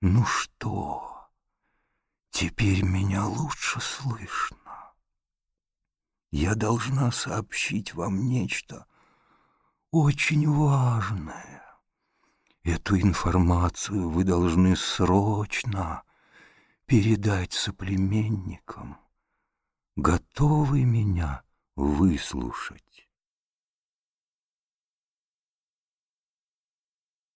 Ну что, теперь меня лучше слышно. Я должна сообщить вам нечто очень важное. Эту информацию вы должны срочно передать соплеменникам. Готовы меня выслушать?